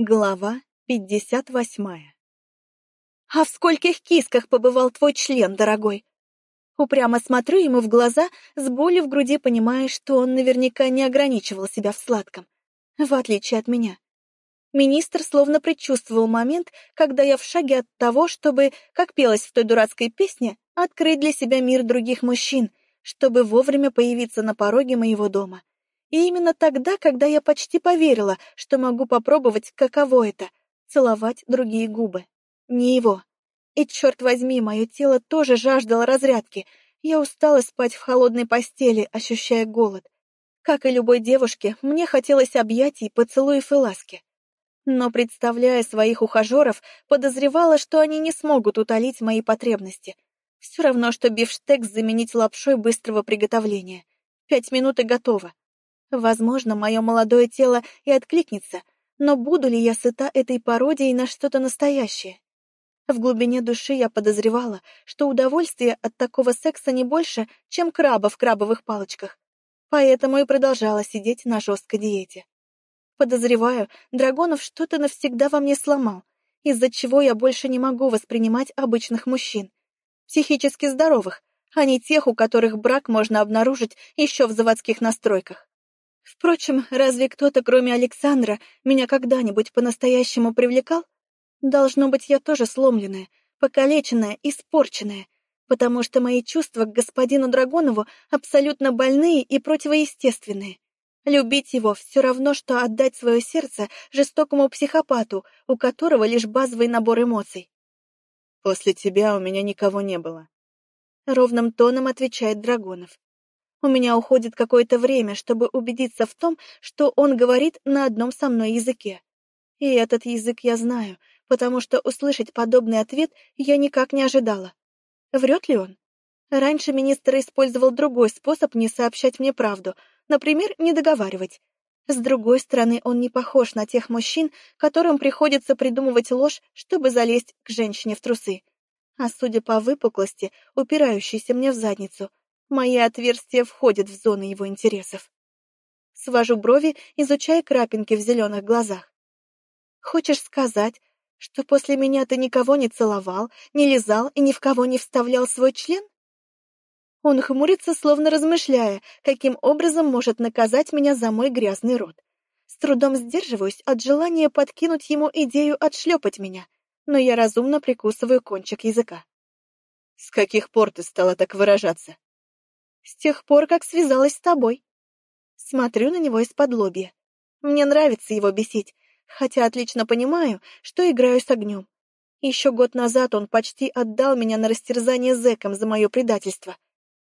Глава пятьдесят восьмая «А в скольких кисках побывал твой член, дорогой?» Упрямо смотрю ему в глаза, с болью в груди понимая, что он наверняка не ограничивал себя в сладком, в отличие от меня. Министр словно предчувствовал момент, когда я в шаге от того, чтобы, как пелось в той дурацкой песне, открыть для себя мир других мужчин, чтобы вовремя появиться на пороге моего дома. И именно тогда, когда я почти поверила, что могу попробовать, каково это — целовать другие губы. Не его. И, черт возьми, мое тело тоже жаждало разрядки. Я устала спать в холодной постели, ощущая голод. Как и любой девушке, мне хотелось объятий, поцелуев и ласки. Но, представляя своих ухажеров, подозревала, что они не смогут утолить мои потребности. Все равно, что бифштекс заменить лапшой быстрого приготовления. Пять минут и готово. Возможно, мое молодое тело и откликнется, но буду ли я сыта этой пародией на что-то настоящее? В глубине души я подозревала, что удовольствие от такого секса не больше, чем краба в крабовых палочках. Поэтому и продолжала сидеть на жесткой диете. Подозреваю, Драгонов что-то навсегда во мне сломал, из-за чего я больше не могу воспринимать обычных мужчин. Психически здоровых, а не тех, у которых брак можно обнаружить еще в заводских настройках. Впрочем, разве кто-то, кроме Александра, меня когда-нибудь по-настоящему привлекал? Должно быть, я тоже сломленная, покалеченная, испорченная, потому что мои чувства к господину Драгонову абсолютно больные и противоестественные. Любить его все равно, что отдать свое сердце жестокому психопату, у которого лишь базовый набор эмоций. «После тебя у меня никого не было», — ровным тоном отвечает Драгонов. У меня уходит какое-то время, чтобы убедиться в том, что он говорит на одном со мной языке. И этот язык я знаю, потому что услышать подобный ответ я никак не ожидала. Врет ли он? Раньше министр использовал другой способ не сообщать мне правду, например, не договаривать. С другой стороны, он не похож на тех мужчин, которым приходится придумывать ложь, чтобы залезть к женщине в трусы. А судя по выпуклости, упирающейся мне в задницу, Мои отверстия входят в зону его интересов. Свожу брови, изучая крапинки в зеленых глазах. Хочешь сказать, что после меня ты никого не целовал, не лизал и ни в кого не вставлял свой член? Он хмурится, словно размышляя, каким образом может наказать меня за мой грязный рот. С трудом сдерживаюсь от желания подкинуть ему идею отшлепать меня, но я разумно прикусываю кончик языка. «С каких пор ты стала так выражаться?» С тех пор, как связалась с тобой. Смотрю на него из-под лобья. Мне нравится его бесить, хотя отлично понимаю, что играю с огнем. Еще год назад он почти отдал меня на растерзание зэкам за мое предательство.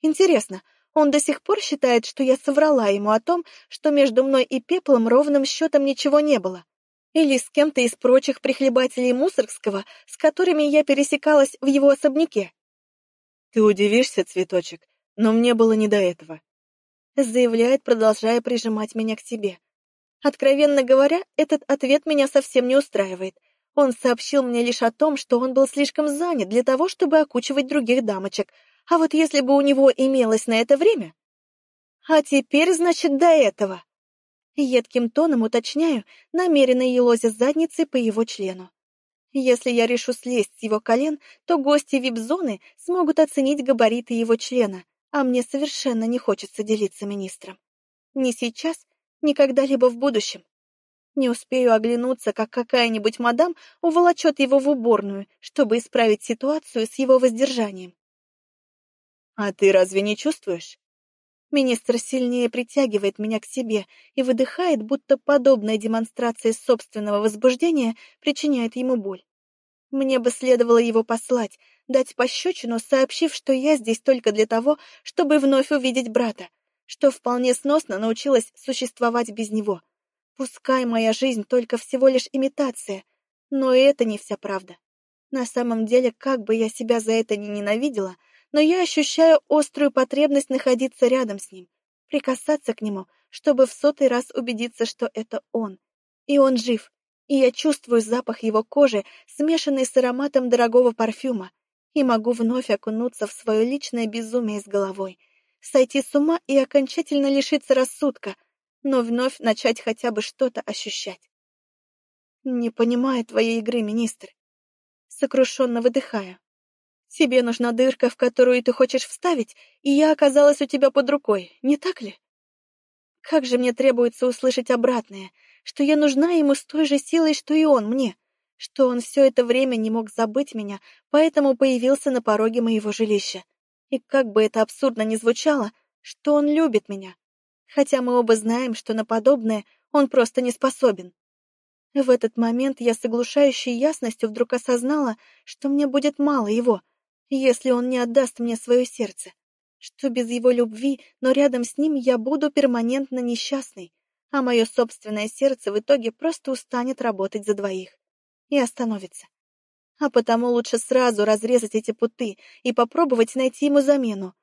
Интересно, он до сих пор считает, что я соврала ему о том, что между мной и пеплом ровным счетом ничего не было? Или с кем-то из прочих прихлебателей Мусоргского, с которыми я пересекалась в его особняке? Ты удивишься, цветочек, но мне было не до этого. Заявляет, продолжая прижимать меня к себе. Откровенно говоря, этот ответ меня совсем не устраивает. Он сообщил мне лишь о том, что он был слишком занят для того, чтобы окучивать других дамочек. А вот если бы у него имелось на это время... А теперь, значит, до этого. Едким тоном уточняю, намеренно елозя задницей по его члену. Если я решу слезть с его колен, то гости вип-зоны смогут оценить габариты его члена, а мне совершенно не хочется делиться министром. Ни сейчас, ни когда-либо в будущем. Не успею оглянуться, как какая-нибудь мадам уволочет его в уборную, чтобы исправить ситуацию с его воздержанием. «А ты разве не чувствуешь?» Министр сильнее притягивает меня к себе и выдыхает, будто подобная демонстрация собственного возбуждения причиняет ему боль. Мне бы следовало его послать, дать пощечину, сообщив, что я здесь только для того, чтобы вновь увидеть брата, что вполне сносно научилась существовать без него. Пускай моя жизнь только всего лишь имитация, но и это не вся правда. На самом деле, как бы я себя за это ни ненавидела, но я ощущаю острую потребность находиться рядом с ним, прикасаться к нему, чтобы в сотый раз убедиться, что это он. И он жив, и я чувствую запах его кожи, смешанный с ароматом дорогого парфюма, и могу вновь окунуться в свое личное безумие с головой, сойти с ума и окончательно лишиться рассудка, но вновь начать хотя бы что-то ощущать. Не понимаю твоей игры, министр. Сокрушенно выдыхаю. Тебе нужна дырка, в которую ты хочешь вставить, и я оказалась у тебя под рукой, не так ли? Как же мне требуется услышать обратное, что я нужна ему с той же силой, что и он мне, что он все это время не мог забыть меня, поэтому появился на пороге моего жилища. И как бы это абсурдно ни звучало, что он любит меня, хотя мы оба знаем, что на подобное он просто не способен. В этот момент я с оглушающей ясностью вдруг осознала, что мне будет мало его, если он не отдаст мне свое сердце, что без его любви, но рядом с ним я буду перманентно несчастной, а мое собственное сердце в итоге просто устанет работать за двоих и остановится. А потому лучше сразу разрезать эти путы и попробовать найти ему замену,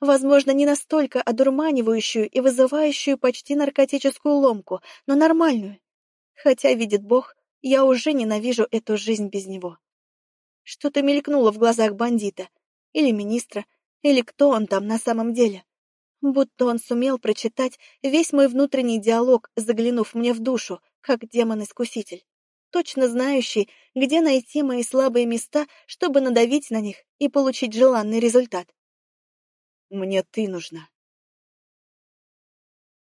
Возможно, не настолько одурманивающую и вызывающую почти наркотическую ломку, но нормальную. Хотя, видит Бог, я уже ненавижу эту жизнь без него. Что-то мелькнуло в глазах бандита, или министра, или кто он там на самом деле. Будто он сумел прочитать весь мой внутренний диалог, заглянув мне в душу, как демон-искуситель, точно знающий, где найти мои слабые места, чтобы надавить на них и получить желанный результат. Мне ты нужна.